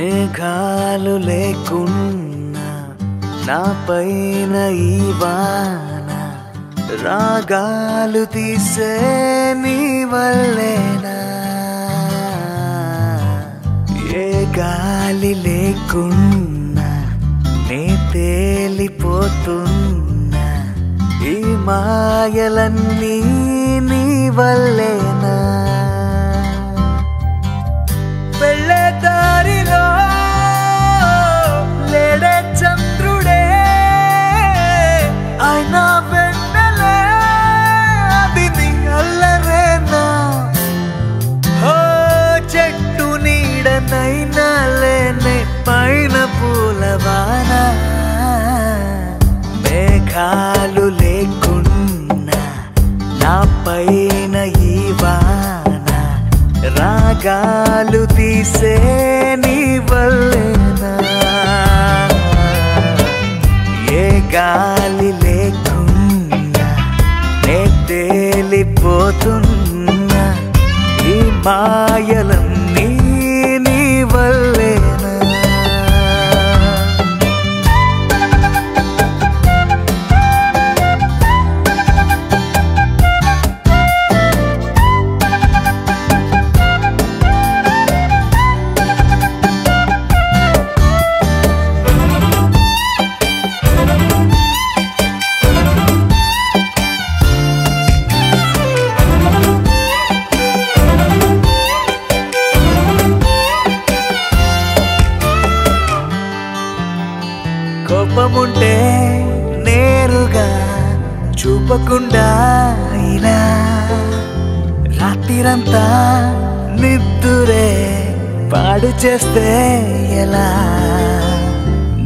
మేఘాలు లేకున్నా నా పైన ఈ వాన రాగాలు తీసే నీ వల్లేనా? ఏ గాలి లేకున్నా నే తేలిపోతున్నా ఈ మాయలన్నీ నీ వల్లేనా? మేఘాలు లేకున్నా నా పైన ఈ వాన రాగాలు తీసే నీ వల్లేనా? ఏ గాలి లేకున్నా నే తేలిపోతున్నా ఈ మాయలన్నీ నీ వల్లేనా? చెప్పకుండా ఇలా రాత్రిరంతా నిద్దురే పాడు చేస్తే ఎలా?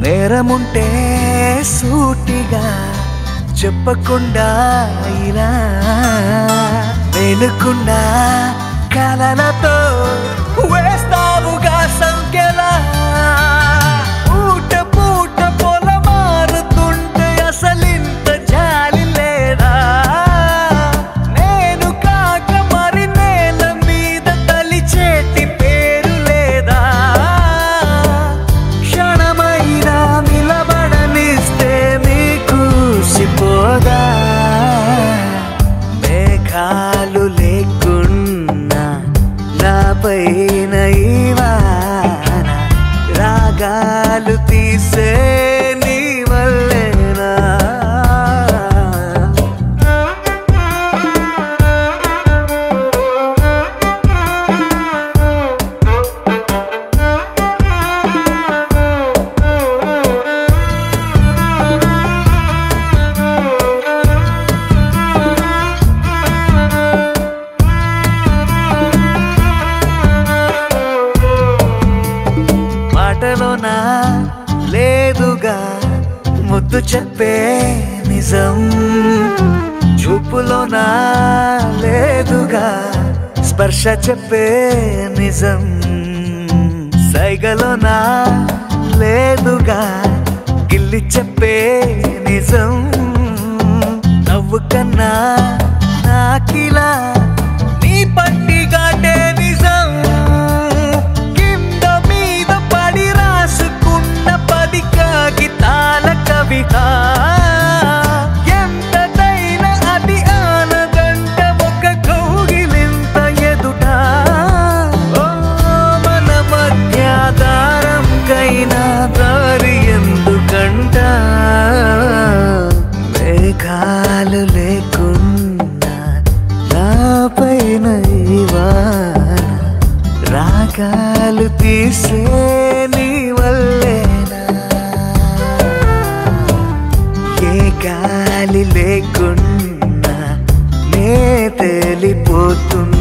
నేరముంటే సూటిగా చెప్పకుండా ఇలా వెనుకుండా కలలతో ముద్దు చెప్పే నిజం చూపులోనా లేదుగా. స్పర్శ చెప్పే నిజం సైగలోనా లేదుగా. గిల్లి చెప్పే నిజం నవ్వు కన్నా నాకిలా కాలు లేకున్నా నా పైన ఈ వాన రాగాలు తీసే నీ వల్లేనా? ఏ గాలి లేకున్నా నే తెలిపోతున్నా